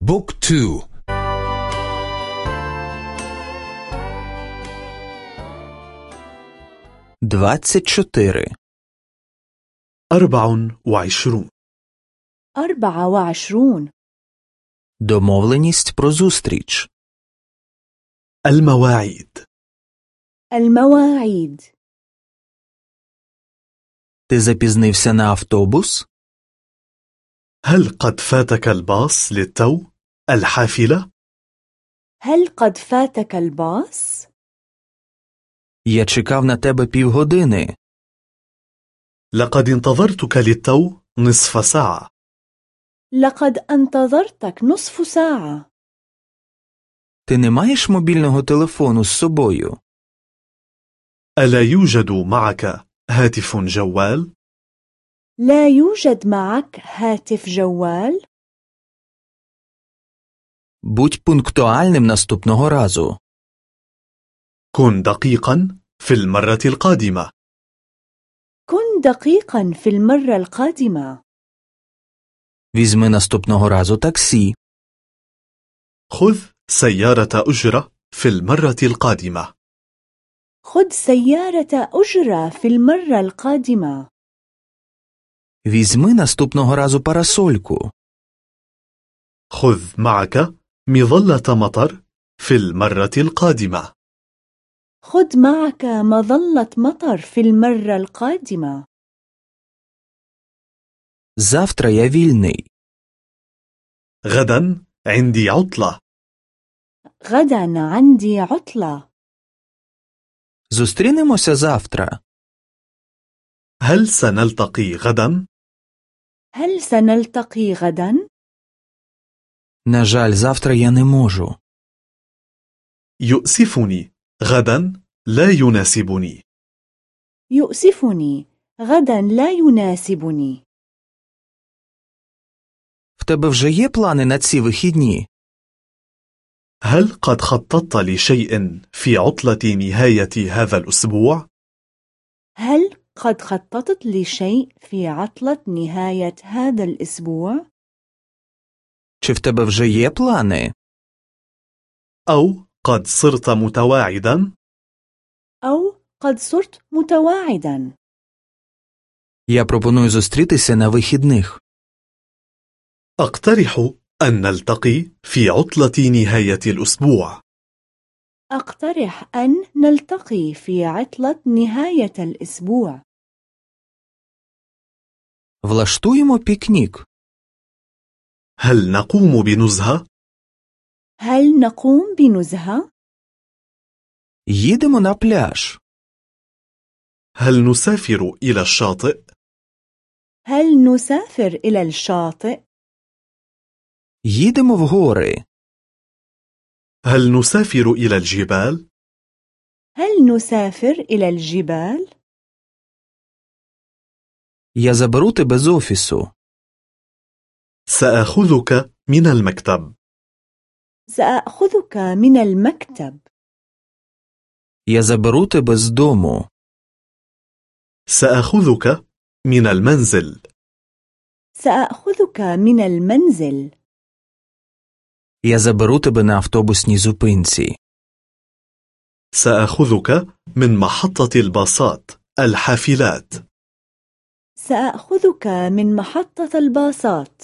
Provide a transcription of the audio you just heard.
بوك تو двадцять чотири أربع وعشرون أربعة وعشرون Домовленість про зустріч. المواعيد المواعيد Ти запізнився на автобус? هل قد فاتك الباص للتو؟ الحافلة؟ هل قد فاتك الباص؟ Я чекав на тебе півгодини. لقد انتظرتك للتو نصف ساعة لقد انتظرتك نصف ساعة Ти не маєш мобільного телефону з собою? ألا يوجد معك هاتف جوال؟ لا يوجد معك هاتف جوال؟ Будь пунктуальним наступного разу. كن دقيقا في المرة القادمة كن دقيقا في المرة القادمة Візьми наступного разу таксі. خذ سيارة أجرة في المرة القادمة خذ سيارة أجرة في المرة القادمة Візьми наступного разу парасольку. خذ معك مظلة مطر في المرة القادمة خذ معك مظلة مطر في المرة القادمة Завтра я вільний. غدا عندي عطلة غدا عندي عطلة Зустрінемося завтра. هل سنلتقي غدا؟ هل سنلتقي غدا؟ На жаль, завтра я не можу. يؤسفني غدا لا يناسبني يؤسفني غدا لا يناسبني В тебе вже є плани на ці вихідні? هل قد خططت لشيء في عطلة نهاية هذا الأسبوع؟ هل قد خططت لشيء في عطلة نهاية هذا الأسبوع؟ Чи в тебе вже є плани? أو قد صرت متواعدا؟ أو قد صرت متواعدا Я пропоную зустрітися на вихідних. أقترح أن نلتقي في عطلة نهاية الأسبوع أقترح أن نلتقي في عطلة نهاية الأسبوع Влаштуємо пікнік. هل نقوم بنزهة؟ هل نقوم بنزهة؟ Їдемо на пляж. هل نسافر إلى الشاطئ؟ هل نسافر إلى الشاطئ؟ Їдемо в гори. هل نسافر إلى الجبال؟ هل نسافر إلى الجبال؟ Я заберу тебе з офісу. سأخذك من المكتب سأخذك من المكتب Я заберу тебе з дому. سأخذك من المنزل سأخذك من المنزل Я заберу тебе на автобусній зупинці. سأخذك من محطة الباصات الحافلات سأخذك من محطة الباصات.